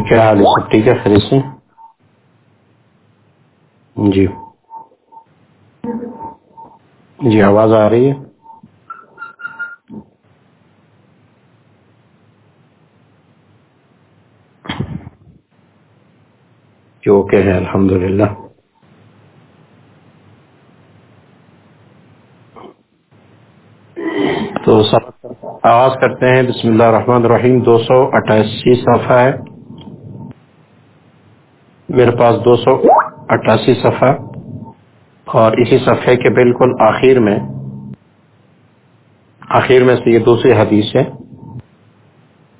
کیا حال ہے؟ سب ٹھیک ہے؟ خرید سے؟ جی۔ جی آواز آ رہی ہے۔ جی اوکے ہے الحمد للہ تو آغاز کرتے ہیں۔ بسم اللہ الرحمن الرحیم۔ دو سو اٹھاسی صفحہ ہے۔ میرے پاس دو سو اٹھاسی صفحہ اور اسی صفحے کے بالکل آخر میں آخر میں سے یہ دوسری حدیث ہے،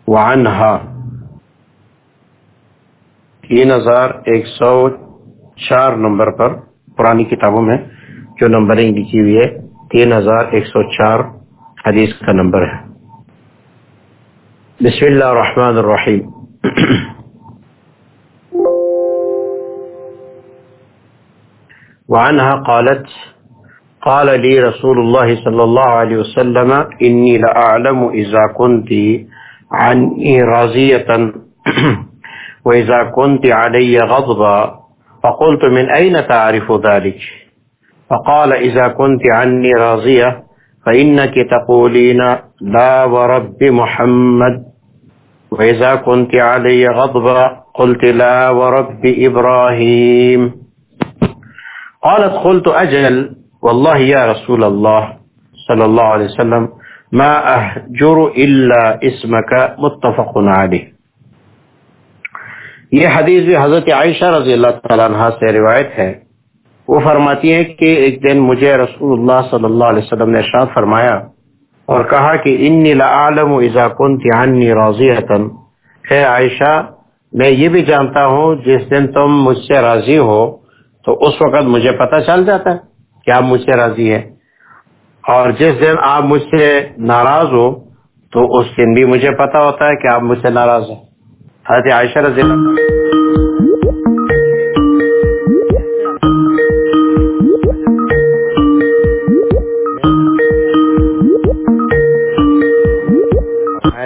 وعنہا تین ہزار ایک سو چار نمبر پر پرانی کتابوں میں جو نمبرنگ لکھی ہوئی ہے تین ہزار ایک سو چار حدیث کا نمبر ہے۔ بسم اللہ الرحمن الرحیم۔ وعنها قالت، قال لي رسول الله صلى الله عليه وسلم إني لأعلم إذا كنت عني راضية وإذا كنت علي غضبا فقلت، من أين تعرف ذلك فقال إذا كنت عني راضية فإنك تقولين لا ورب محمد. وإذا كنت علي غضبا، قلت، لا ورب إبراهيم قالت قلت أجل، والله يا رسول الله صلى الله عليه وسلم، ما أهجر إلا اسمك متفق عليه. یہ حدیث بھی حضرت عائشہ رضی اللہ تعالیٰ عنہ سے روایت ہے۔ وہ فرماتی ہے کہ ایک دن مجھے رسول اللہ صلی اللہ علیہ وسلم نے ارشاد فرمایا اور کہا کہ انی لعالم اذا كنت عني راضیتا اے عائشہ، میں یہ بھی جانتا ہوں جس دن تم مجھ سے راضی ہو تو اس وقت مجھے پتہ چل جاتا ہے کہ آپ مجھ سے راضی ہے اور جس دن آپ مجھ سے ناراض ہو، تو اس دن بھی مجھے پتا ہوتا ہے کہ آپ مجھ سے ناراض ہیں۔ حضرت عائشہ رضی اللہ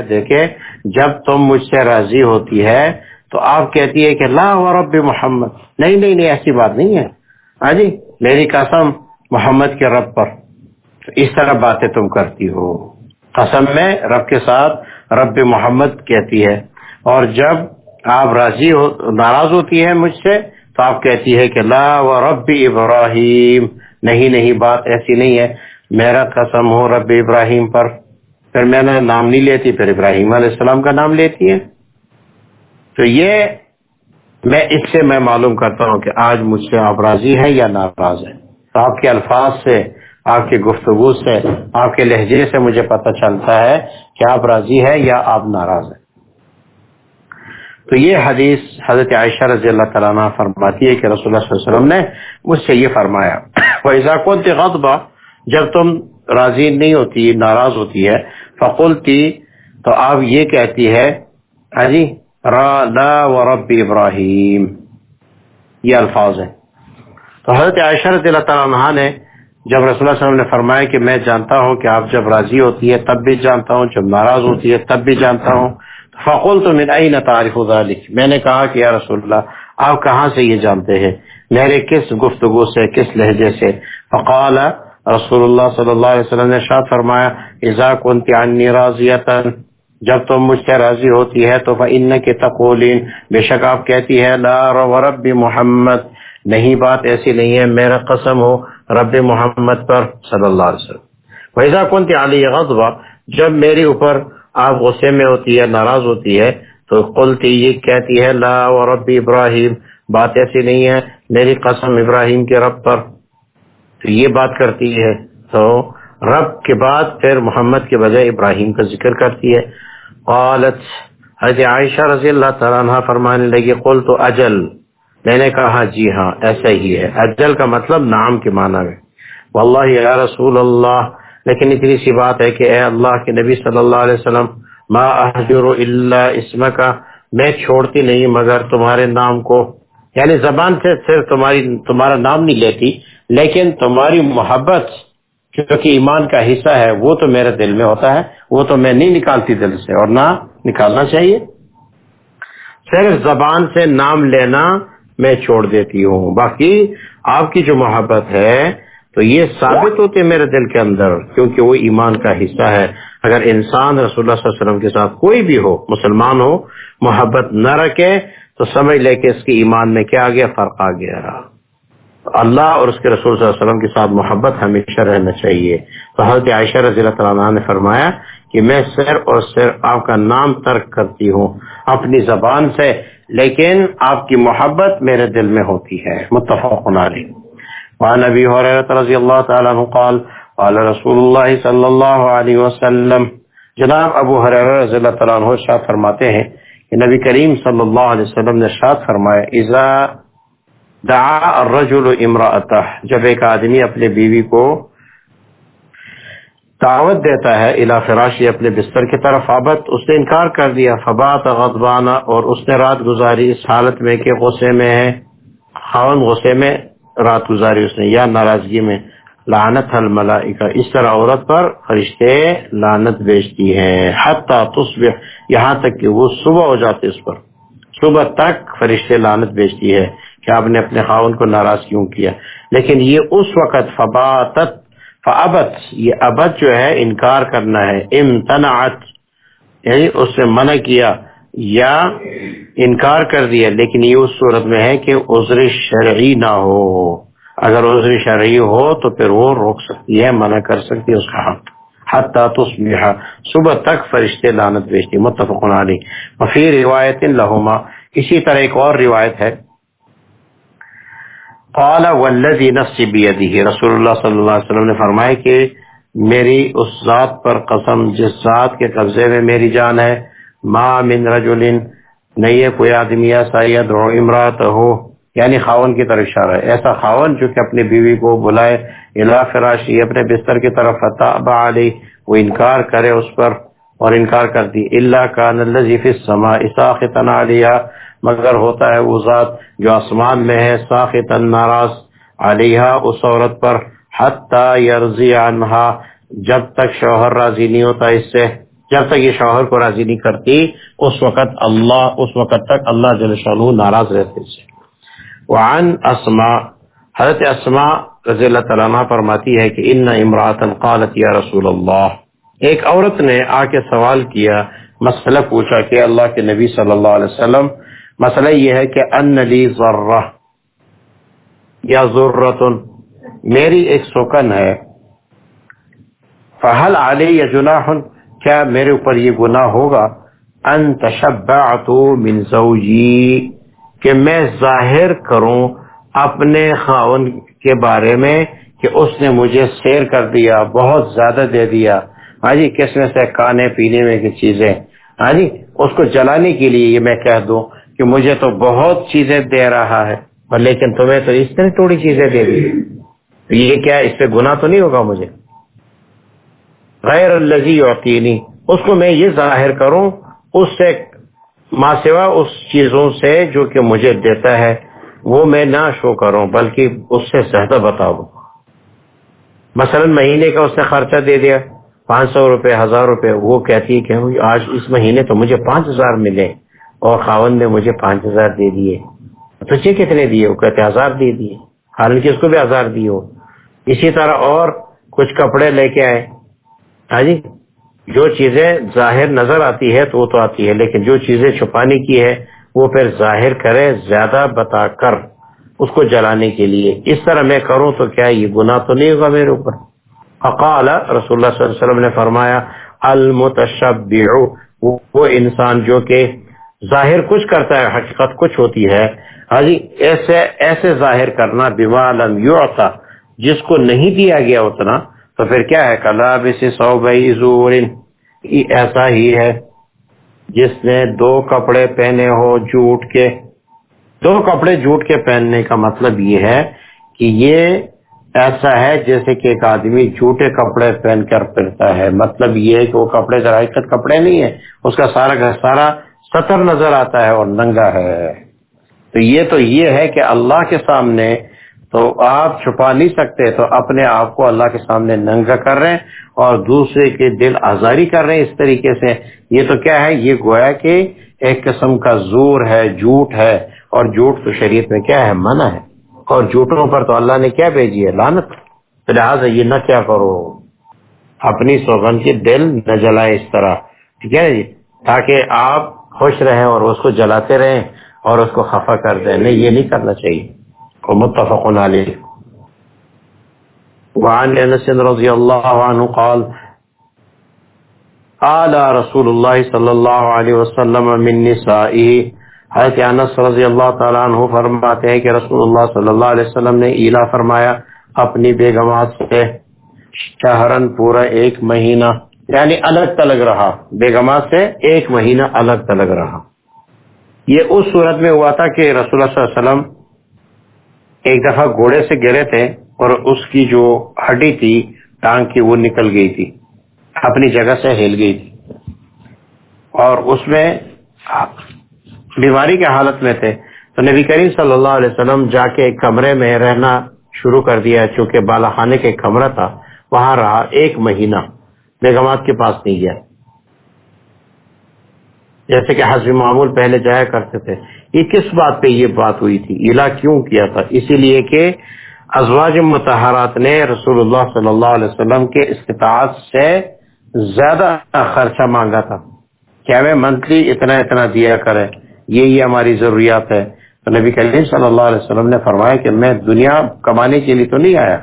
دیکھے جب تم مجھ سے راضی ہوتی ہے تو آپ کہتی ہے کہ لا و رب محمد۔ نہیں نہیں نہیں، ایسی بات نہیں ہے۔ ہاں جی میری قسم، محمد کے رب پر۔ تو اس طرح باتیں تم کرتی ہو۔ قسم میں رب کے ساتھ رب محمد کہتی ہے۔ اور جب آپ راضی ہو، ناراض ہوتی ہے مجھ سے، تو آپ کہتی ہے کہ لا و رب ابراہیم۔ نہیں نہیں، بات ایسی نہیں ہے۔ میرا قسم ہو رب ابراہیم پر۔ پھر میں نے نام نہیں لیتی، پھر ابراہیم علیہ السلام کا نام لیتی ہے تو یہ میں اس سے میں معلوم کرتا ہوں کہ آج مجھ سے آپ راضی ہیں یا ناراض ہیں۔ آپ کے الفاظ سے، آپ کی گفتگو سے، آپ کے لہجے سے مجھے پتہ چلتا ہے کہ آپ راضی ہیں یا آپ ناراض ہیں۔ تو یہ حدیث حضرت عائشہ رضی اللہ تعالیٰ عنہ فرماتی ہے کہ رسول اللہ صلی اللہ علیہ وسلم نے مجھ سے یہ فرمایا وہ غضبہ جب تم راضی نہیں ہوتی، ناراض ہوتی ہے فقلتی تو آپ یہ کہتی ہے ہاں جی را لا و رب ابراہیم۔ یہ الفاظ ہیں۔ تو حضرت عائشہ رضی اللہ تعالیٰ عنہ نے جب رسول اللہ صلی اللہ علیہ وسلم نے فرمایا کہ میں جانتا ہوں کہ آپ جب راضی ہوتی ہے تب بھی جانتا ہوں، جب ناراض ہوتی ہے تب بھی جانتا ہوں۔ فقول تو من این تعریف میں نے کہا کہ یا رسول اللہ، آپ کہاں سے یہ جانتے ہیں؟ میرے کس گفتگو سے، کس لہجے سے؟ فقال رسول اللہ صلی اللہ علیہ وسلم نے شاد فرمایا، اذا كنت عني راضیتا۔ جب تم مجھ سے راضی ہوتی ہے تو فإنك تقولين، بے شک آپ کہتی ہے لا رب محمد، نہیں، بات ایسی نہیں ہے، میرا قسم ہو رب محمد پر، صلی اللہ علیہ وسلم۔ وَإِذَا كُنْتِ عَلِيَ غَضْبَ جب میری اوپر آپ غصے میں ہوتی ہے، ناراض ہوتی ہے، تو قلتی یہ کہتی ہے، لا و رب ابراہیم بات ایسی نہیں ہے، میری قسم ابراہیم کے رب پر۔ تو یہ بات کرتی ہے، تو رب کے بعد پھر محمد کے بجائے ابراہیم کا ذکر کرتی ہے۔ قالت، حضرت عائشہ رضی اللہ تعالیٰ عنہ فرمانے لگی قل تو اجل۔ میں نے کہا ہاں، جی ہاں ایسا ہی ہے۔ اجل کا مطلب نام کے معنی میں۔ واللہ یا رسول اللہ۔ لیکن اتنی سی بات ہے کہ اے اللہ کے نبی صلی اللہ علیہ وسلم، ما احجر الا اسم کا میں چھوڑتی نہیں، مگر تمہارے نام کو۔ یعنی زبان سے صرف تمہاری، تمہارا نام نہیں لیتی، لیکن تمہاری محبت کیونکہ ایمان کا حصہ ہے، وہ تو میرے دل میں ہوتا ہے، وہ تو میں نہیں نکالتی دل سے اور نہ نکالنا چاہیے۔ صرف زبان سے نام لینا میں چھوڑ دیتی ہوں۔ باقی آپ کی جو محبت ہے، تو یہ ثابت ہوتے میرے دل کے اندر، کیونکہ وہ ایمان کا حصہ ہے۔ اگر انسان رسول اللہ صلی اللہ علیہ وسلم کے ساتھ کوئی بھی ہو، مسلمان ہو، محبت نہ رکھے، تو سمجھ لے کہ اس کی ایمان میں کیا آ گیا فرق آ گیا اللہ اور اس کے رسول صلی اللہ علیہ وسلم کے ساتھ محبت ہمیشہ رہنا چاہیے۔ تو حضرت عائشہ رضی اللہ تعالیٰ نے فرمایا کہ میں سر اور سر آپ کا نام ترک کرتی ہوں، اپنی زبان سے، لیکن آپ کی محبت میرے دل میں ہوتی ہے۔ متفق علیہ۔ وعن ابی رضی اللہ تعالی عنہ قال قال رسول اللہ صلی اللہ علیہ وسلم۔ جناب ابو حریرہ رضی اللہ تعالی عنہ شاہ فرماتے ہیں کہ نبی کریم صلی اللہ علیہ وسلم نے شاد فرمایا، اذا دعا الرجل امرأتہ جب ایک آدمی اپنے بیوی کو دعوت دیتا ہے الا فراشی اپنے بستر کی طرف آبت اس نے انکار کر دیا، فبات غضبانہ اور اس نے رات گزاری اس حالت میں کہ غصے میں ہے، خاون غصے میں رات گزاری اس نے، یا ناراضگی میں۔ لعنت الملائکہ، اس طرح عورت پر فرشتے لعنت بیچتی ہیں۔ حتی تصبح، یہاں تک کہ وہ صبح ہو جاتے اس پر۔ صبح تک فرشتے لعنت بیچتی ہے۔ کہ آپ نے اپنے خاون کو ناراض کیوں کیا؟ لیکن یہ اس وقت فباتت، فابت، یہ ابد جو ہے، انکار کرنا ہے۔ امتنعت یعنی اس سے منع کیا یا انکار کر دیا، لیکن یہ اس صورت میں ہے کہ عذر شرعی نہ ہو۔ اگر عذر شرعی ہو تو پھر وہ روک سکتی ہے، منع کر سکتی ہے اس کا حق۔ حتی تصبح، صبح تک فرشتے لانت بیچتی متفقن علی وفی روایت لہما، اسی طرح ایک اور روایت ہے۔ قال والذی نفسی بیدی رسول اللہ صلی اللہ علیہ وسلم نے فرمایا کہ میری اس ذات پر قسم، جس ذات کے قبضے میں میری جان ہے، ما من رجل نہیں ہے کوئی آدمی ایسا یدعو امرات ہو یعنی خاون کی طرف اشارہ ہے۔ ایسا خاون جو کہ اپنی بیوی کو بلائے الا فراشی اپنے بستر کی طرف فتاب علی، وہ انکار کرے اس پر اور انکار کر دی۔ اللہ کان الذی فی السماء علیہ مگر ہوتا ہے وہ ذات جو آسمان میں ہے ساخت ناراض علیہ اس عورت پر یرضی عنہا، جب تک شوہر راضی نہیں ہوتا اس سے، جب تک یہ شوہر کو راضی نہیں کرتی، اس وقت اللہ، اس وقت تک اللہ جل ناراض رہتے سے وعن اسما حضرت اسما رضی اللہ تعالیٰ فرماتی ہے کہ ان امراط قالت یا رسول اللہ۔ ایک عورت نے آ کے سوال کیا، مسئلہ پوچھا کہ اللہ کے نبی صلی اللہ علیہ وسلم مسئلہ یہ ہے کہ ان لی ذرہ یا ضرورت میری ایک سکن ہے۔ فہل علی یا جناح کیا میرے اوپر یہ گناہ ہوگا؟ ان تشبعت من زوجی، کہ میں ظاہر کروں اپنے خاون کے بارے میں کہ اس نے مجھے سیر کر دیا، بہت زیادہ دے دیا۔ ہاں جی کس میں سے کھانے پینے میں کی چیزیں؟ ہاں جی اس کو جلانے کے لیے یہ میں کہہ دوں۔ کہ مجھے تو بہت چیزیں دے رہا ہے اور لیکن تمہیں تو اس طرح تھوڑی چیزیں دے دی۔ یہ کیا اس پہ گنا تو نہیں ہوگا مجھے؟ غیر الزی یقینی اس کو میں یہ ظاہر کروں، اس سے ماں سوا اس چیزوں سے جو کہ مجھے دیتا ہے، وہ میں نہ شو کروں، بلکہ اس سے زیادہ بتا دوں مثلا مہینے کا اس نے خرچہ دے دیا، پانچ سو روپے، ہزار روپے، وہ کہتی ہے کہ آج اس مہینے تو مجھے پانچ ہزار ملے۔ اور خاون نے مجھے پانچ ہزار دے دیے۔ تجھے کتنے دیے؟ وہ کہتے، ہزار دے دیے۔ حالانکہ اس کو بھی ہزار دیے ہو۔ اسی طرح اور کچھ کپڑے لے کے آئے۔ ہاں جی جو چیزیں ظاہر نظر آتی ہے تو وہ تو آتی ہے، لیکن جو چیزیں چھپانے کی ہے، وہ پھر ظاہر کرے، زیادہ بتا کر اس کو جلانے کے لیے۔ اس طرح میں کروں تو کیا؟ یہ گناہ تو نہیں ہوگا میرے اوپر۔ اقال رسول اللہ صلی اللہ علیہ وسلم نے فرمایا المتشبع وہ انسان جو کہ ظاہر کچھ کرتا ہے حقیقت کچھ ہوتی ہے۔ ہاں جی ایسے ایسے ظاہر کرنا لم یعطا، جس کو نہیں دیا گیا اتنا، تو پھر کیا ہے؟ کلا سو بھائی ایسا ہی ہے۔ جس نے دو کپڑے پہنے ہو جھوٹ کے، دو کپڑے جھوٹ کے پہننے کا مطلب یہ ہے کہ یہ ایسا ہے جیسے کہ ایک آدمی جھوٹے کپڑے پہن کر پھرتا ہے۔ مطلب یہ ہے کہ وہ کپڑے حقیقت کپڑے نہیں ہے اس کا سارا کا سارا سطر نظر آتا ہے اور ننگا ہے۔ تو یہ تو یہ ہے کہ اللہ کے سامنے تو آپ چھپا نہیں سکتے، تو اپنے آپ کو اللہ کے سامنے ننگا کر رہے ہیں اور دوسرے کے دل آزاری کر رہے ہیں۔ اس طریقے سے یہ تو کیا ہے؟ یہ گویا کہ ایک قسم کا زور ہے، جھوٹ ہے۔ اور جھوٹ تو شریعت میں کیا ہے؟ منع ہے۔ اور جھوٹوں پر تو اللہ نے کیا بھیجی ہے؟ لانت لہٰذا یہ نہ کیا کرو۔ اپنی سوگن کی دل نہ جلائے اس طرح۔ ٹھیک ہے؟ جی تاکہ آپ خوش رہیں اور اس کو جلاتے رہیں اور اس کو خفا کر دیں۔ نہیں، یہ نہیں کرنا چاہیے۔ متفق عليه وعن انس رضي الله عنه قال قال رسول الله صلى الله عليه وسلم من نسائه۔ حضرت انس رضی اللہ تعالیٰ عنہ فرماتے ہیں کہ رسول اللہ صلی اللہ علیہ وسلم نے ایلا فرمایا، اپنی بیگمات سے شہرن پورا ایک مہینہ یعنی الگ تلگ رہا۔ بیگمات سے ایک مہینہ الگ تلگ رہا۔ یہ اس صورت میں ہوا تھا کہ رسول اللہ صلی اللہ علیہ وسلم ایک دفعہ گھوڑے سے گرے تھے اور اس کی جو ہڈی تھی، ٹانگ کی، وہ نکل گئی تھی۔ اپنی جگہ سے ہل گئی تھی۔ اور اس میں بیماری کے حالت میں تھے۔ تو نبی کریم صلی اللہ علیہ وسلم جا کے ایک کمرے میں رہنا شروع کر دیا۔ چونکہ بالا خانے کا کمرہ تھا، وہاں رہا ایک مہینہ۔ بیگمات کے پاس نہیں گیا۔ جیسے کہ حسب معمول پہلے جایا کرتے تھے۔ یہ کس بات پہ یہ بات ہوئی تھی؟ الا کیوں کیا تھا؟ اسی لیے کہ ازواج متحرات نے رسول اللہ صلی اللہ علیہ وسلم کے استطاعت سے زیادہ خرچہ مانگا تھا۔ کہ ہمیں منتھلی اتنا اتنا دیا کرے یہ یہ ہماری ضروریات ہے۔ تو نبی کریم صلی اللہ علیہ وسلم نے فرمایا کہ میں دنیا کمانے کے لیے تو نہیں آیا۔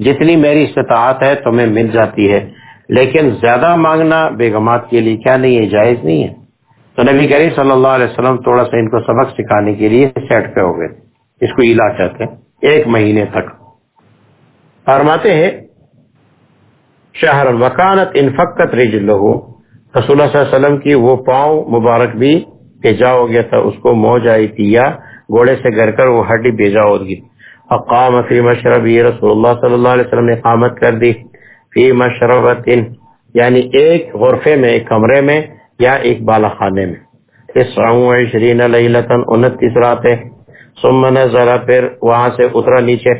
جتنی میری استطاعت ہے تمہیں مل جاتی ہے۔ لیکن زیادہ مانگنا بیگمات کے لیے کیا نہیں ہے؟ جائز نہیں ہے۔ تو نبی کریم صلی اللہ علیہ وسلم تھوڑا سا ان کو سبق سکھانے کے لیے سیٹ پہ ہو گئے۔ اس کو علا کہتے ہیں۔ ایک مہینے تک۔ فرماتے ہیں، شہر الوکانت انفقت رج لہو رسول اللہ صلی اللہ علیہ وسلم کی وہ پاؤں مبارک بھی بھیجا ہو گیا تھا، اس کو موج آئی تھی یا گھوڑے سے گر کر وہ ہڈی بھیجا ہو گئی۔ اقام فی مشرب یہ رسول اللہ صلی اللہ علیہ وسلم نے قامت کر دی۔ فی مشربت یعنی ایک غرفے میں، ایک کمرے میں یا ایک بالا خانے میں عشرین لیلتن انتیس راتیں۔ ثم نزل، پھر وہاں سے اترا نیچے۔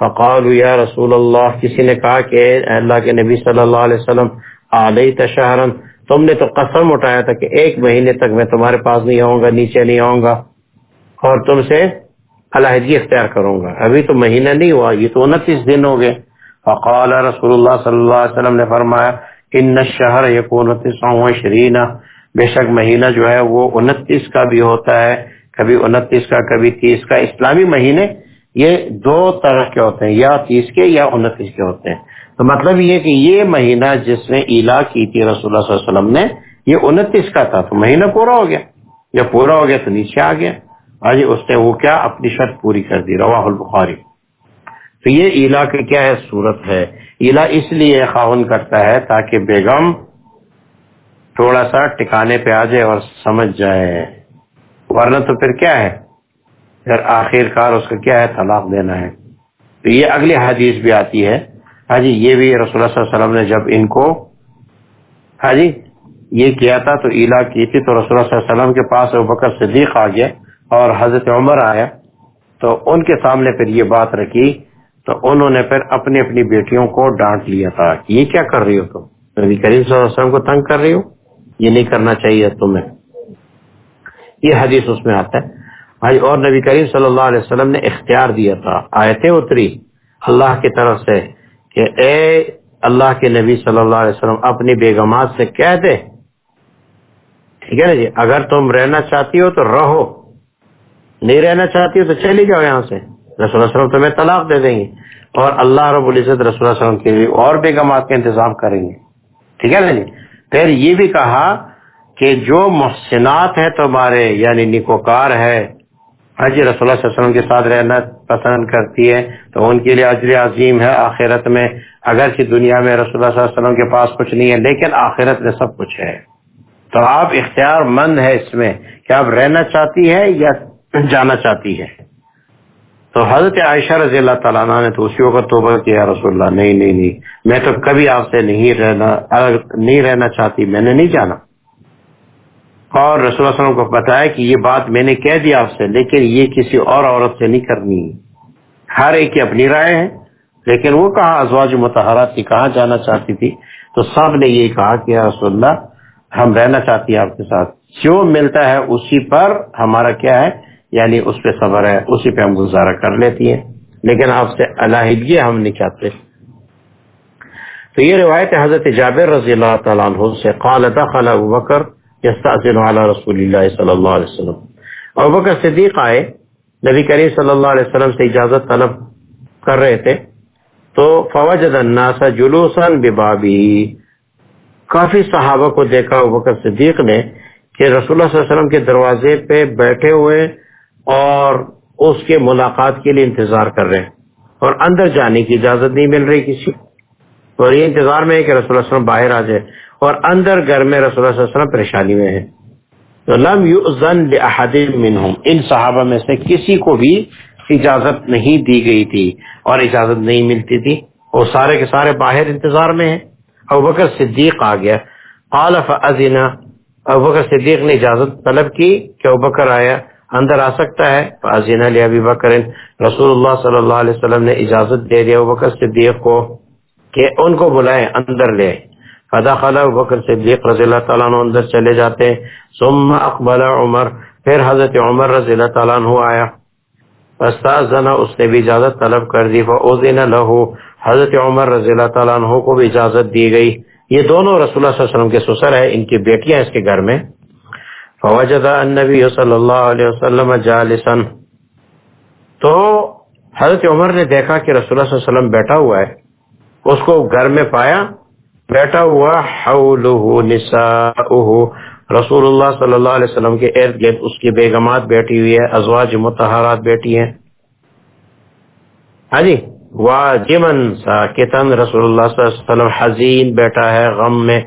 فقالوا یا رسول اللہ، کسی نے کہا کہ اللہ کے نبی صلی اللہ علیہ وسلم علیت شہرن، تم نے تو قسم اٹھایا تھا کہ ایک مہینے تک میں تمہارے پاس نہیں آؤں گا، نیچے نہیں آؤں گا۔ اور تم سے علیحدگی اختیار کروں گا۔ ابھی تو مہینہ نہیں ہوا، یہ تو انتیس دن ہو گئے۔ فقال رسول اللہ صلی اللہ علیہ وسلم نے فرمایا، ان شہر یقون شرینہ بے شک مہینہ جو ہے وہ انتیس کا بھی ہوتا ہے، کبھی انتیس کا، کبھی تیس کا۔ اسلامی مہینے یہ دو طرح کے ہوتے ہیں، یا تیس کے یا انتیس کے ہوتے ہیں۔ تو مطلب یہ کہ یہ مہینہ جس نے الا کی تھی رسول اللہ صلی اللہ علیہ وسلم نے، یہ انتیس کا تھا۔ تو مہینہ پورا ہو گیا۔ جب پورا ہو گیا تو نیچے آ گیا۔ آج جی، اس نے وہ کیا؟ اپنی شرط پوری کر دی۔ روا البخاری۔ تو یہ الا کی کیا ہے صورت ہے؟ الا اس لیے خاون کرتا ہے تاکہ بیگم تھوڑا سا ٹکانے پہ آ جائے اور سمجھ جائے۔ ورنہ تو پھر کیا ہے؟ پھر آخر کار اس کا کیا ہے؟ طلاق دینا ہے۔ تو یہ اگلی حدیث بھی آتی ہے۔ ہاں جی یہ بھی رسول اللہ صلی اللہ علیہ وسلم نے جب ان کو ہاں جی یہ کیا تھا تو الا کی تھی تو رسول اللہ صلی اللہ علیہ وسلم کے پاس بکر صدیق آ گیا اور حضرت عمر آیا۔ تو ان کے سامنے پھر یہ بات رکھی تو انہوں نے پھر اپنی اپنی بیٹیوں کو ڈانٹ لیا تھا یہ کیا کر رہی ہو تم؟ نبی کریم صلی اللہ علیہ وسلم کو تنگ کر رہی ہو؟ یہ نہیں کرنا چاہیے تمہیں۔ یہ حدیث اس میں آتا ہے۔ بھائی، اور نبی کریم صلی اللہ علیہ وسلم نے اختیار دیا تھا، آیتیں اتری اللہ کی طرف سے کہ اے اللہ کے نبی صلی اللہ علیہ وسلم، اپنی بیگمات سے کہہ دے۔ ٹھیک ہے نا جی؟ اگر تم رہنا چاہتی ہو تو رہو، نہیں رہنا چاہتی ہو تو چلی جاؤ یہاں سے۔ رسول اللہ وسلم تمہیں طلاق دے دیں گے اور اللہ رب العزت رسول اللہ وسلم کے لیے اور بیگمات کا انتظام کریں گے۔ ٹھیک ہے نا جی؟ پھر یہ بھی کہا کہ جو محسنات ہے تمہارے یعنی نکوکار ہے حجی رسول اللہ صلی اللہ علیہ وسلم کے ساتھ رہنا پسند کرتی ہے، تو ان کے لیے اجر عظیم ہے آخرت میں۔ اگرچہ دنیا میں رسول اللہ صلی اللہ علیہ وسلم کے پاس کچھ نہیں ہے، لیکن آخرت میں سب کچھ ہے۔ تو آپ اختیار مند ہے اس میں کہ آپ رہنا چاہتی ہے یا جانا چاہتی ہے تو حضرت عائشہ رضی اللہ تعالیٰ عنہ نے تو اسی وقت توبہ کیا رسول اللہ، نہیں نہیں نہیں، میں تو کبھی آپ سے نہیں رہنا نہیں رہنا چاہتی، میں نے نہیں جانا۔ اور رسول اللہ وسلم کو بتایا کہ یہ بات میں نے کہہ دیا آپ سے، لیکن یہ کسی اور عورت سے نہیں کرنی۔ ہر ایک کی اپنی رائے ہے، لیکن وہ کہا ازواج متحرات کی کہاں جانا چاہتی تھی؟ تو سب نے یہ کہا کہ رسول اللہ، ہم رہنا چاہتی ہیں آپ کے ساتھ۔ جو ملتا ہے اسی پر، ہمارا کیا ہے؟ یعنی اس پہ صبر ہے، اسی پہ ہم گزارا کر لیتی ہیں۔ لیکن آپ سے علیحدگی ہم نہیں چاہتے۔ تو یہ روایت ہے، حضرت جابر رضی اللہ تعالیٰ عنہ سے، قال دخل ابو بکر یستعزن علی رسول اللہ صلی اللہ علیہ وسلم۔ ابو بکر صدیق آئے، نبی کریم صلی اللہ علیہ وسلم سے اجازت طلب کر رہے تھے۔ تو فوجد الناس جلوسا ببابی۔ کافی صحابہ کو دیکھا، ابو بکر صدیق نے، کہ رسول اللہ صلی اللہ علیہ وسلم کے دروازے پہ بیٹھے ہوئے اور اس کے ملاقات کے لیے انتظار کر رہے ہیں اور اندر جانے کی اجازت نہیں مل رہی کسی اور یہ انتظار میں ہے کہ رسول اللہ علیہ وسلم باہر آ جائے اور اندر گھر میں رسول اللہ صلی اللہ علیہ وسلم پریشانی میں ہے تو لم یؤذن لاحد ان صحابہ میں سے کسی کو بھی اجازت نہیں دی گئی تھی اور اجازت نہیں ملتی تھی۔ وہ سارے کے سارے باہر انتظار میں ہیں۔ ابو بکر صدیق آ گیا۔ قال فاذن ابو بکر صدیق نے اجازت طلب کی کہ ابو بکر آیا۔ اندر آ سکتا ہے۔ فاذن علی ابی بکر رسول اللہ صلی اللہ علیہ وسلم نے اجازت دے دیا ابو بکر صدیق کو کہ ان کو بلائیں، اندر لے۔ فدا خلا بکر صدیق رضی اللہ تعالیٰ عنہ اندر چلے جاتے۔ ہیں ثم اقبل عمر، پھر حضرت عمر رضی اللہ تعالیٰ عنہ آیا۔ استاذنا اس نے بھی اجازت طلب کر دی۔ فاذن له، حضرت عمر رضی اللہ تعالیٰ عنہ کو بھی اجازت دی گئی۔ یہ دونوں رسول اللہ صلی اللہ علیہ وسلم کے سسر ہیں، ان کی بیٹیاں اس کے گھر میں۔ فوجد النبی صلی اللہ علیہ وسلم جالسا. تو حضرت عمر نے دیکھا کہ رسول اللہ صلی اللہ علیہ وسلم بیٹھا ہوا ہے، اس کو گھر میں پایا، بیٹھا ہوا حولہ نساؤہ، رسول اللہ صلی اللہ علیہ وسلم کے ارد گرد اس کی بیگمات بیٹھی ہوئی ہے، ازواج متحرات بیٹھی ہیں۔ ہاں جی واجمن ساکتن رسول اللہ صلی اللہ علیہ وسلم حزین بیٹھا ہے غم میں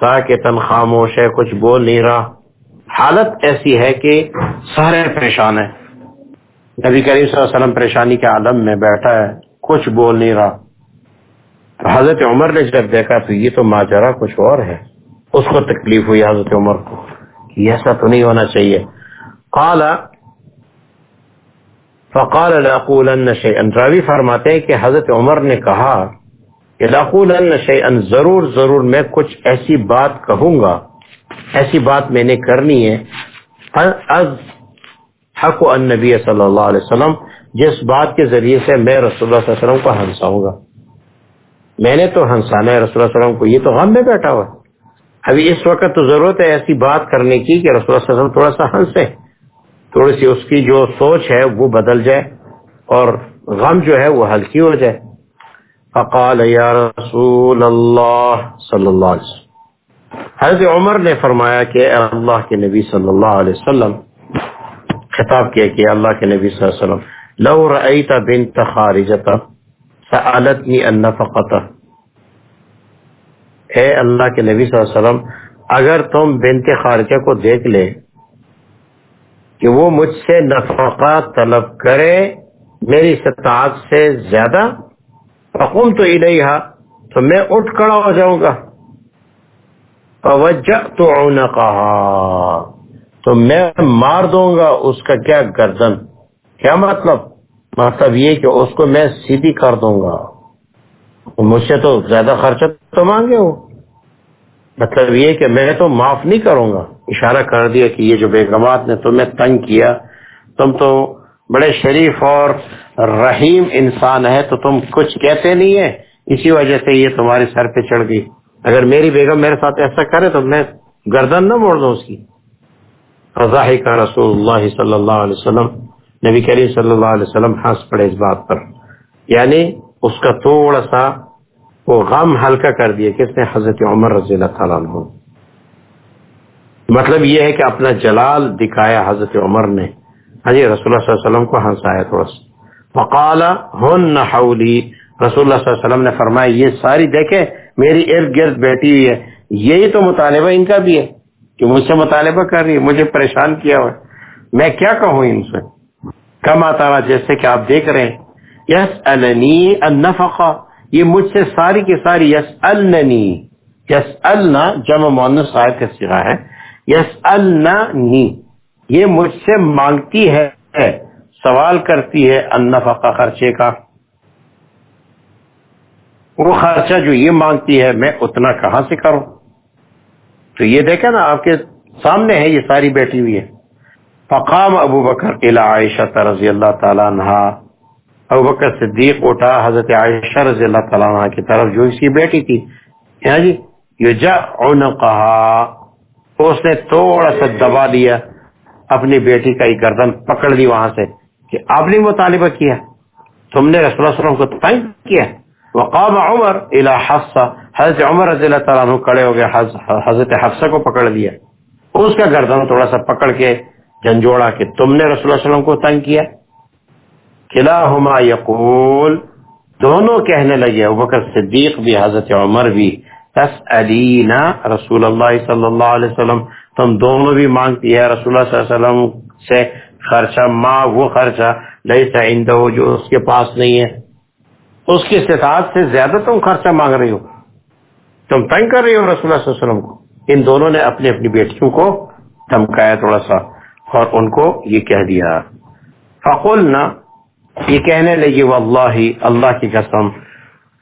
ساکتن خاموش ہے، کچھ بول نہیں رہا۔ حالت ایسی ہے کہ سارے پریشان ہیں۔ نبی کریم صلی اللہ علیہ وسلم پریشانی کے عالم میں بیٹھا ہے، کچھ بول نہیں رہا۔ حضرت عمر نے جب دیکھا تو یہ تو ماجرا کچھ اور ہے۔ اس کو تکلیف ہوئی حضرت عمر کو کہ ایسا تو نہیں ہونا چاہیے۔ قال، فقال لاقولن شيئا راوی فرماتے ہیں کہ حضرت عمر نے کہا کہ لاقولن شيئا ضرور ضرور میں کچھ ایسی بات کہوں گا۔ ایسی بات میں نے کرنی ہے۔ ہاں، از حق النبی صلی اللہ علیہ وسلم، جس بات کے ذریعے سے میں رسول اللہ صلی اللہ علیہ وسلم کو ہنساؤں گا۔ میں نے تو ہنسانا ہے، رسول اللہ علیہ وسلم کو۔ یہ تو غم میں بیٹھا ہوا ابھی اس وقت تو ضرورت ہے ایسی بات کرنے کی کہ رسول اللہ علیہ وسلم تھوڑا سا ہنسے تھوڑی سی اس کی جو سوچ ہے وہ بدل جائے اور غم جو ہے وہ ہلکی ہو جائے۔ فقال یا رسول اللہ صلی اللہ علیہ وسلم۔ حضرت عمر نے فرمایا کہ اے اللہ کے نبی صلی اللہ علیہ وسلم، خطاب کیا کہ اللہ کے نبی صلی اللہ علیہ وسلم، لو رأیت بنت خارجتا سألتنی النفقت اے اللہ کے نبی صلی اللہ علیہ وسلم، اگر تم بنت خارجہ کو دیکھ لے کہ وہ مجھ سے نفقہ طلب کرے، میری استطاعت سے زیادہ فقم تو الیہا، تو میں اٹھ کھڑا ہو جاؤں گا۔ فوجہت تو میں مار دوں گا اس کا کیا گردن؟ کیا مطلب؟ مطلب یہ کہ اس کو میں سیدھی کر دوں گا۔ مجھ سے تو زیادہ خرچہ تو مانگے ہو۔ مطلب یہ کہ میں تو معاف نہیں کروں گا۔ اشارہ کر دیا کہ یہ جو بیگمات نے تمہیں تنگ کیا، تم تو بڑے شریف اور رحیم انسان ہے تو تم کچھ کہتے نہیں ہے اسی وجہ سے یہ تمہارے سر پہ چڑھ گئی۔ اگر میری بیگم میرے ساتھ ایسا کرے تو میں گردن نہ موڑ دوں اس کی۔ رضاحی کا رسول اللہ صلی اللہ علیہ وسلم، نبی کریم صلی اللہ علیہ وسلم ہنس پڑے اس بات پر۔ یعنی اس کا تھوڑا سا وہ غم ہلکا کر دیا کس نے حضرت عمر رضی اللہ تعالیٰ عنہ۔ مطلب یہ ہے کہ اپنا جلال دکھایا حضرت عمر نے۔ ہاں جی رسول اللہ صلی اللہ علیہ وسلم کو ہنسایا تھوڑا سا۔ فقال، ہن حولی۔ رسول اللہ صلی اللہ علیہ وسلم نے فرمایا، یہ ساری دیکھے میری ارد گرد بیٹھی ہوئی ہے۔ یہی تو مطالبہ ان کا بھی ہے کہ مجھ سے مطالبہ کر رہی ہے، مجھے پریشان کیا ہوا میں کیا کہوں ان سے؟ کم آتا رہا جیسے کہ آپ دیکھ رہے ہیں۔ یس النی النفقہ۔ یہ مجھ سے ساری کی ساری یس النی یس النا جمع مونس صاحب کا سرا ہے۔ یس النی یہ مجھ سے مانگتی ہے، سوال کرتی ہے النفقہ خرچے کا۔ وہ خرچہ جو یہ مانگتی ہے میں اتنا کہاں سے کروں؟ تو یہ دیکھیں نا، آپ کے سامنے ہے یہ ساری بیٹھی ہوئی ہے۔ فقام ابو بکر الا عائشہ رضی اللہ تعالیٰ عنہ ابو بکر صدیق اٹھا، حضرت عائشہ رضی اللہ تعالیٰ عنہ کی طرف جو اس کی بیٹی تھی۔ ہاں جی اس نے تھوڑا سا دبا دیا اپنی بیٹی کا ایک گردن پکڑ دی وہاں سے کہ آپ نے مطالبہ کیا۔ تم نے رسول اللہ علیہ وسلم کو تنگ کیا۔ وقام عمر الى حفصہ حضرت عمر رضی اللہ تعالیٰ عنہ کڑے ہو گئے حضرت حفصہ کو پکڑ لیا۔ اس کا گردن تھوڑا سا پکڑ کے جھنجھوڑا کہ تم نے رسول اللہ علیہ وسلم کو تنگ کیا۔ کلاہما یقول، دونوں کہنے لگے بکر صدیق بھی، حضرت عمر بھی، تسألینا رسول اللہ صلی اللہ علیہ وسلم۔ تم دونوں بھی مانگتی ہے رسول اللہ صلی اللہ علیہ وسلم سے خرچہ ما وہ خرچہ، لیسا عندہ جو اس کے پاس نہیں ہے۔ اس کی استطاعت سے زیادہ تم خرچہ مانگ رہی ہو۔ تم تنگ کر رہی ہو رسول اللہ صلی اللہ علیہ وسلم کو۔ ان دونوں نے اپنی اپنی بیٹیوں کو دھمکایا تھوڑا سا اور ان کو یہ کہہ دیا۔ فقول نہ یہ کہنے لگی واللہ، اللہ کی قسم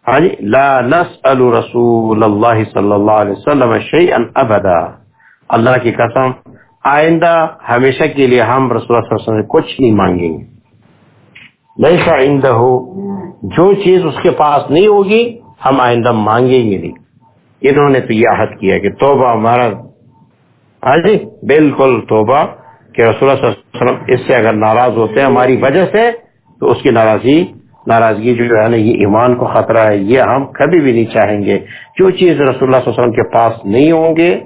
ہاں جی، لا نسأل رسول اللہ صلی اللہ علیہ وسلم شیئا ابدا۔ اللہ کی قسم، آئندہ ہمیشہ کے لیے ہم رسول اللہ صلی اللہ علیہ وسلم سے کچھ نہیں مانگیں گے۔ لیسا عندہ جو چیز اس کے پاس نہیں ہوگی، ہم آئندہ مانگیں گے نہیں۔ انہوں نے تو یہ عہد کیا کہ توبہ ہمارا۔ ہاں جی بالکل توبہ کہ رسول صلی اللہ علیہ وسلم اس سے اگر ناراض ہوتے ہیں ہماری وجہ سے، تو اس کی ناراضی ناراضگی جو ہے نا، یہ ایمان کو خطرہ ہے۔ یہ ہم کبھی بھی نہیں چاہیں گے۔ جو چیز رسول اللہ صلی اللہ علیہ وسلم کے پاس نہیں ہوں گے،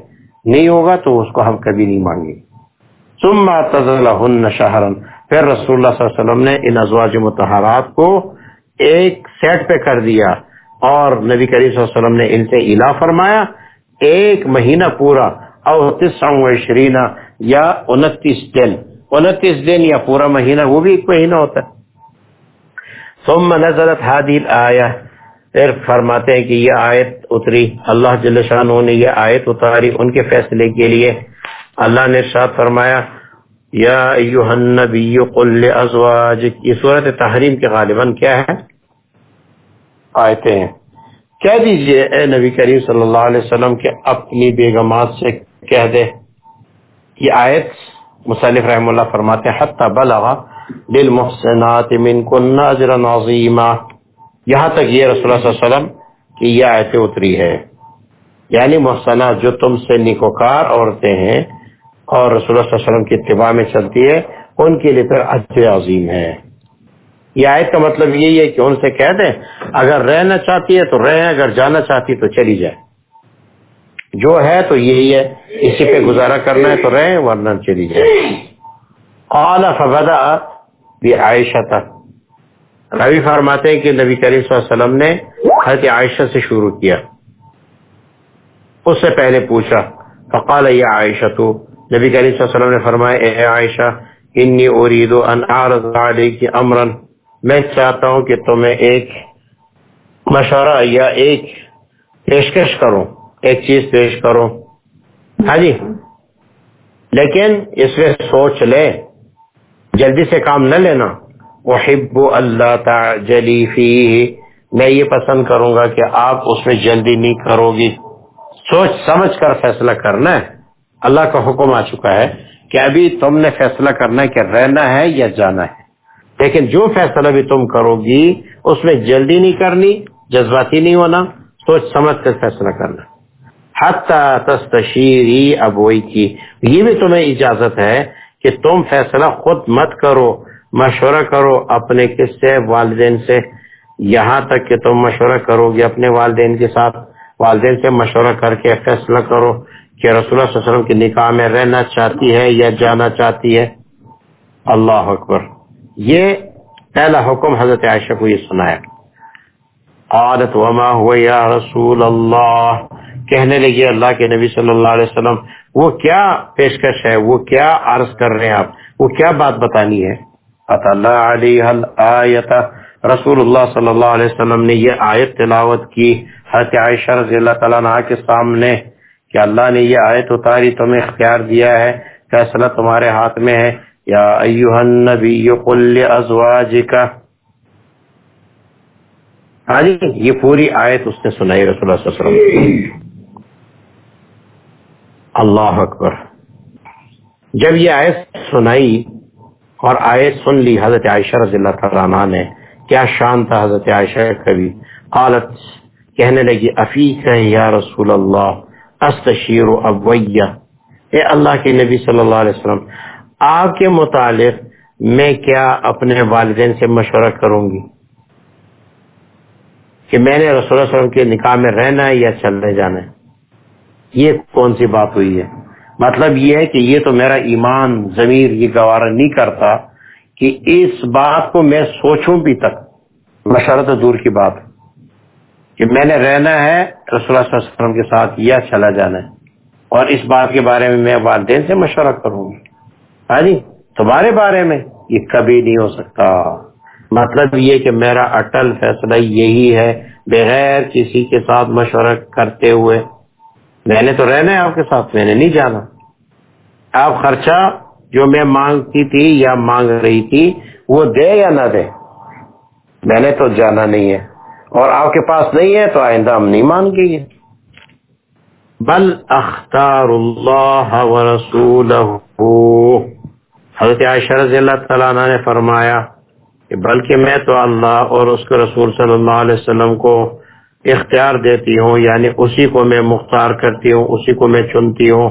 نہیں ہوگا، تو اس کو ہم کبھی نہیں مانگیں۔ ثم شہرن پھر رسول اللہ صلی اللہ علیہ وسلم نے ان ازواج متحرات کو ایک سیٹ پہ کر دیا اور نبی کریم صلی اللہ علیہ وسلم نے ان سے الا فرمایا، ایک مہینہ پورا اور شرینا یا انتیس دن۔ انتیس دن یا پورا مہینہ، وہ بھی ایک مہینہ ہوتا ہے۔ ثم نزلت حادیل آیا پھر فرماتے ہیں کہ یہ آیت اتری۔ اللہ جل شاہ نے یہ آیت اتاری ان کے فیصلے کے لیے۔ اللہ نے ارشاد فرمایا یا ایوہ النبی قل لازواجک، یہ صورت تحریم کے غالباً کیا ہے؟ آیتیں ہیں۔ کہہ دیجیے اے نبی کریم صلی اللہ علیہ وسلم کے اپنی بیگمات سے کہہ دے۔ یہ آیت مصنف رحم اللہ فرماتے حتی بلغا للمحسنات من کن اجر عظیما۔ یہاں تک یہ رسول اللہ صلی اللہ علیہ وسلم کی یہ آیتیں اتری ہے یعنی محسنات جو تم سے نکوکار عورتیں ہیں اور رسول اللہ صلی اللہ علیہ وسلم کی اتباع میں چلتی ہے، ان کے لیے پھر اجر عظیم ہے۔ یہ آیت کا مطلب یہی ہے کہ ان سے کہہ دیں، اگر رہنا چاہتی ہے تو رہے اگر جانا چاہتی تو چلی جائے۔ جو ہے تو یہی ہے، اسی پہ گزارا کرنا ہے تو رہے ورنہ چلی جائے۔ قال فبدا عائشہ تک روی فرماتے ہیں کہ نبی کریم صلی اللہ علیہ وسلم نے حضرت عائشہ سے شروع کیا۔ اس سے پہلے پوچھا، فقال یا عائشہ تو نبی کریم صلی اللہ علیہ وسلم نے فرمایا، اے عائشہ، انی اريد ان اعرض عليك امرا میں چاہتا ہوں کہ تمہیں ایک مشورہ یا ایک پیشکش کروں، ایک چیز پیش کروں۔ ہاں جی۔ لیکن اس میں سوچ لے، جلدی سے کام نہ لینا۔ وحب اللہ تعجلی فی میں یہ پسند کروں گا کہ آپ اس میں جلدی نہیں کرو گی۔ سوچ سمجھ کر فیصلہ کرنا ہے۔ اللہ کا حکم آ چکا ہے کہ ابھی تم نے فیصلہ کرنا ہے کہ رہنا ہے یا جانا ہے۔ لیکن جو فیصلہ بھی تم کرو گی، اس میں جلدی نہیں کرنی، جذباتی نہیں ہونا، سوچ سمجھ کر فیصلہ کرنا۔ تستشیری ابوئی کی یہ بھی تمہیں اجازت ہے کہ تم فیصلہ خود مت کرو، مشورہ کرو اپنے کس سے، والدین سے۔ یہاں تک کہ تم مشورہ کرو گے اپنے والدین کے ساتھ، والدین سے مشورہ کر کے فیصلہ کرو۔ کہ رسول اللہ صلی اللہ علیہ وسلم کی نکاح میں رہنا چاہتی ہے یا جانا چاہتی ہے۔ اللہ اکبر۔ یہ پہلا حکم حضرت عائشہ کو یہ سنایا۔ عادت وما ہوا یا رسول اللہ؟ کہنے لگی اللہ کے نبی صلی اللہ علیہ وسلم، وہ کیا پیشکش ہے؟ وہ کیا عرض کر رہے ہیں آپ؟ وہ کیا بات بتانی ہے؟ رسول اللہ صلی اللہ علیہ وسلم نے یہ آیت تلاوت کی۔ حضرت عائشہ رضی اللہ تعالیٰ کے سامنے کہ اللہ نے یہ آیت اتاری، تمہیں اختیار دیا ہے، فیصلہ تمہارے ہاتھ میں ہے۔ یا ایوہ النبی قل ازواجک ہاں جی یہ پوری آیت اس نے سنائی رسول اللہ صلی اللہ علیہ وسلم اللہ اکبر۔ جب یہ آیت سنائی اور آیت سن لی، حضرت عائشہ رضی اللہ تعالیٰ عنہ نے، کیا شان تھا حضرت عائشہ کبھی۔ قالت، کہنے لگی افیق یا رسول اللہ استشیر ابویہ اے اللہ کے نبی صلی اللہ علیہ وسلم، آپ کے متعلق میں کیا اپنے والدین سے مشورہ کروں گی؟ کہ میں نے رسول اللہ علیہ وسلم کے نکاح میں رہنا ہے یا چلنے جانا ہے؟ یہ کون سی بات ہوئی ہے؟ مطلب یہ ہے کہ یہ تو میرا ایمان، ضمیر، یہ گوارا نہیں کرتا کہ اس بات کو میں سوچوں بھی تک۔ مشورہ تو دور کی بات کہ میں نے رہنا ہے، رسول اللہ صلی اللہ علیہ وسلم کے ساتھ یا چلا جانا ہے۔ اور اس بات کے بارے میں میں والدین سے مشورہ کروں گی ہاں جی تمہارے بارے میں یہ کبھی نہیں ہو سکتا۔ مطلب یہ کہ میرا اٹل فیصلہ یہی ہے، بغیر کسی کے ساتھ مشورہ کرتے ہوئے۔ میں نے تو رہنا ہے آپ کے ساتھ، میں نے نہیں جانا۔ آپ خرچہ جو میں مانگتی تھی یا مانگ رہی تھی، وہ دے یا نہ دے؟ میں نے تو جانا نہیں ہے۔ اور آپ کے پاس نہیں ہے تو آئندہ ہم نہیں مان گے بل اختار اللہ حضرت عائشہ رضی اللہ تعالیٰ عنہ نے فرمایا کہ بلکہ میں تو اللہ اور اس کے رسول صلی اللہ علیہ وسلم کو اختیار دیتی ہوں یعنی اسی کو میں مختار کرتی ہوں، اسی کو میں چنتی ہوں۔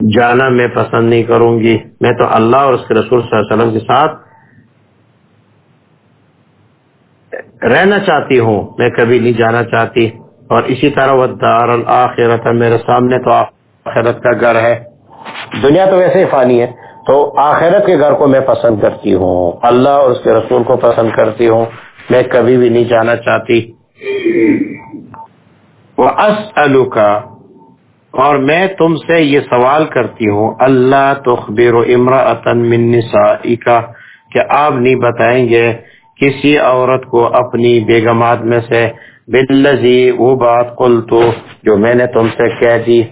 جانا میں پسند نہیں کروں گی۔ میں تو اللہ اور اس کے رسول صلی اللہ علیہ وسلم کے ساتھ رہنا چاہتی ہوں، میں کبھی نہیں جانا چاہتی۔ اور اسی طرح وہ دار الآخرت میرے سامنے تو آخرت کا گھر ہے۔ دنیا تو ویسے ہی فانی ہے، تو آخرت کے گھر کو میں پسند کرتی ہوں۔ اللہ اور اس کے رسول کو پسند کرتی ہوں۔ میں کبھی بھی نہیں جانا چاہتی۔ وہ کا اور میں تم سے یہ سوال کرتی ہوں، اللہ تخبیر و امراطن من نسائکا، کہ آپ نہیں بتائیں گے کسی عورت کو اپنی بیگمات میں سے بلزی وہ بات کل تو جو میں نے تم سے کہہ دی۔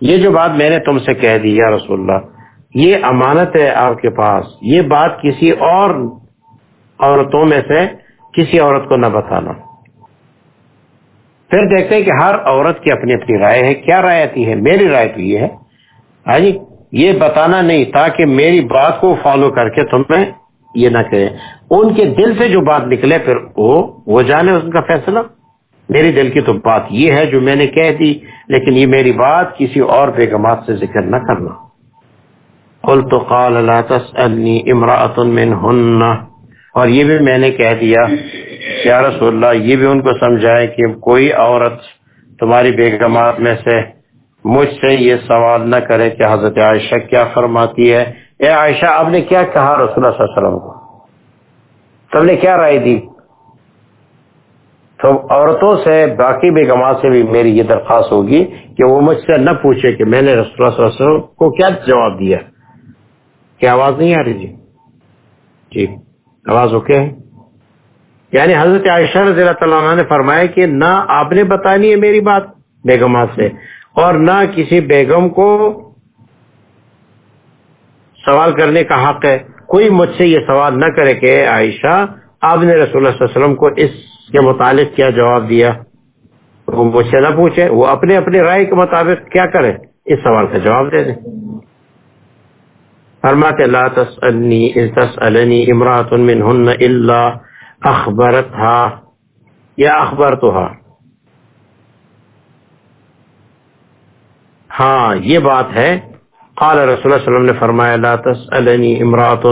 یہ جو بات میں نے تم سے کہہ دی یا رسول اللہ، یہ امانت ہے آپ کے پاس۔ یہ بات کسی اور عورتوں میں سے کسی عورت کو نہ بتانا۔ پھر دیکھتے ہیں کہ ہر عورت کی اپنی اپنی رائے ہے۔ کیا رائے آتی ہے؟ میری رائے تو یہ ہے۔ ہاں جی یہ بتانا نہیں، تاکہ میری بات کو فالو کر کے تمہیں یہ نہ کرے ان کے دل سے جو بات نکلے، پھر وہ وہ جانے اس کا فیصلہ۔ میری دل کی تو بات یہ ہے جو میں نے کہہ دی، لیکن یہ میری بات کسی اور بیگمات سے ذکر نہ کرنا۔ قلت قال لا تسألنی امرأة منہن اور یہ بھی میں نے کہہ دیا، یا رسول اللہ، یہ بھی ان کو سمجھائے کہ کوئی عورت تمہاری بیگمات میں سے مجھ سے یہ سوال نہ کرے کہ حضرت عائشہ کیا فرماتی ہے۔ اے عائشہ آپ نے کیا کہا رسول اللہ صلی اللہ علیہ وسلم کو؟ تم نے کیا رائے دی؟ تو عورتوں سے، باقی بیگمات سے بھی میری یہ درخواست ہوگی کہ وہ مجھ سے نہ پوچھے کہ میں نے رسول اللہ صلی اللہ علیہ وسلم کو کیا جواب دیا؟ کیا آواز نہیں آ رہی جی؟ جی آواز اوکے ہے؟ یعنی حضرت عائشہ رضی اللہ تعالیٰ عنہ نے فرمایا کہ نہ آپ نے بتانی ہے میری بات بیگمات سے، اور نہ کسی بیگم کو سوال کرنے کا حق ہے۔ کوئی مجھ سے یہ سوال نہ کرے کہ عائشہ، آپ نے رسول اللہ صلی اللہ علیہ وسلم کو اس کے متعلق کیا جواب دیا؟ وہ مجھ سے نہ پوچھے، وہ اپنے اپنے رائے کے مطابق کیا کرے؟ اس سوال کا جواب دے دیں فرماتے، لا تسألنی، ان تسألنی امرات منہن الا اخبرتها یا اخبرتها ہاں یہ بات ہے قال رسول اللہ علیہ وسلم نے فرمایا، لا تسألنی امرات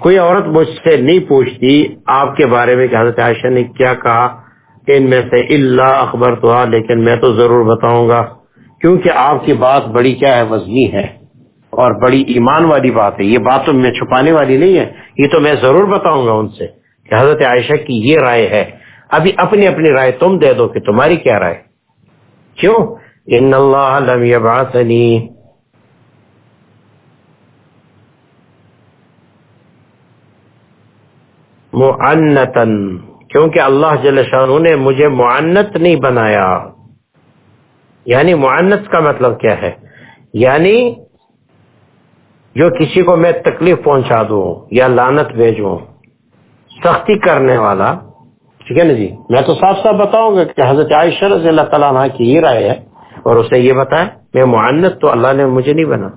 کوئی عورت مجھ سے نہیں پوچھتی آپ کے بارے میں کہ حضرت عائشہ نے کیا کہا، ان میں سے اللہ اخبر تو لیکن میں تو ضرور بتاؤں گا۔ کیونکہ آپ کی بات بڑی کیا ہے، وزنی ہے۔ اور بڑی ایمان والی بات ہے۔ یہ بات تو میں چھپانے والی نہیں ہے، یہ تو میں ضرور بتاؤں گا ان سے کہ حضرت عائشہ کی یہ رائے ہے۔ ابھی اپنی اپنی رائے تم دے دو کہ تمہاری کیا رائے۔ کیوں؟ ان اللہ لم یبعثنی۔ معنتن کیونکہ اللہ جل شاہ نے مجھے معنت نہیں بنایا۔ یعنی معنت کا مطلب کیا ہے؟ یعنی جو کسی کو میں تکلیف پہنچا دوں یا لانت بھیجوں، سختی کرنے والا، ٹھیک ہے نا جی؟ میں تو صاف صاف بتاؤں گا کہ حضرت عائشہ رضی اللہ تعالیٰ عنہ کی یہ رائے ہے اور اسے یہ بتایا میں معنت تو اللہ نے مجھے نہیں بنا۔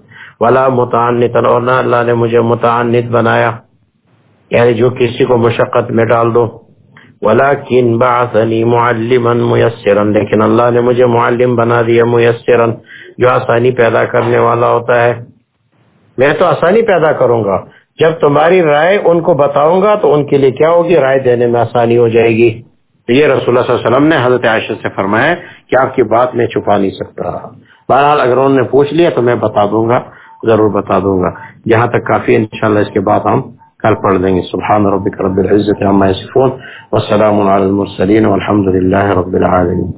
والا متعنت اور نہ اللہ نے مجھے متعنت بنایا۔ یعنی جو کسی کو مشقت میں ڈال دو۔ ولیکن بعثنی معلما میسرا لیکن اللہ نے مجھے معلم بنا دیا میسرا جو آسانی پیدا کرنے والا ہوتا ہے۔ میں تو آسانی پیدا کروں گا۔ جب تمہاری رائے ان کو بتاؤں گا تو ان کے لیے کیا ہوگی؟ رائے دینے میں آسانی ہو جائے گی۔ تو یہ رسول اللہ صلی اللہ علیہ وسلم نے حضرت عائشہ سے فرمایا کہ آپ کی بات میں چھپا نہیں سکتا۔ بہرحال اگر انہوں نے پوچھ لیا تو میں بتا دوں گا، ضرور بتا دوں گا۔ جہاں تک کافی انشاءاللہ اس کے بعد ہم کل پڑھ دیں گے سبحان ربک رب العزت عما یصفون والسلام علی المرسلین والحمد لله رب العالمین